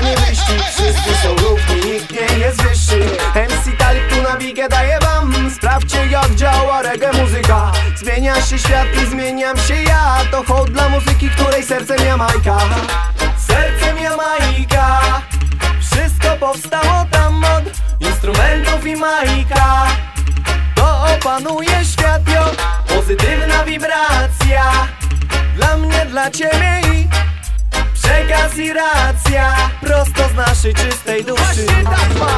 nie wyścig Wszyscy są równi, nikt nie jest wyższy. MC Talik tu na bigę daje wam. Sprawdźcie jak działa reggae muzyka. Zmienia się świat i zmieniam się ja. To hołd dla muzyki, której sercem Jamajka. Sercem Jamajka. Wszystko powstało tam od Instrumentów i majka. To opanuje świat, jo Pozytywna wibracja. Dla mnie, dla ciebie i Przekaz i racja. 谁吃谁都是大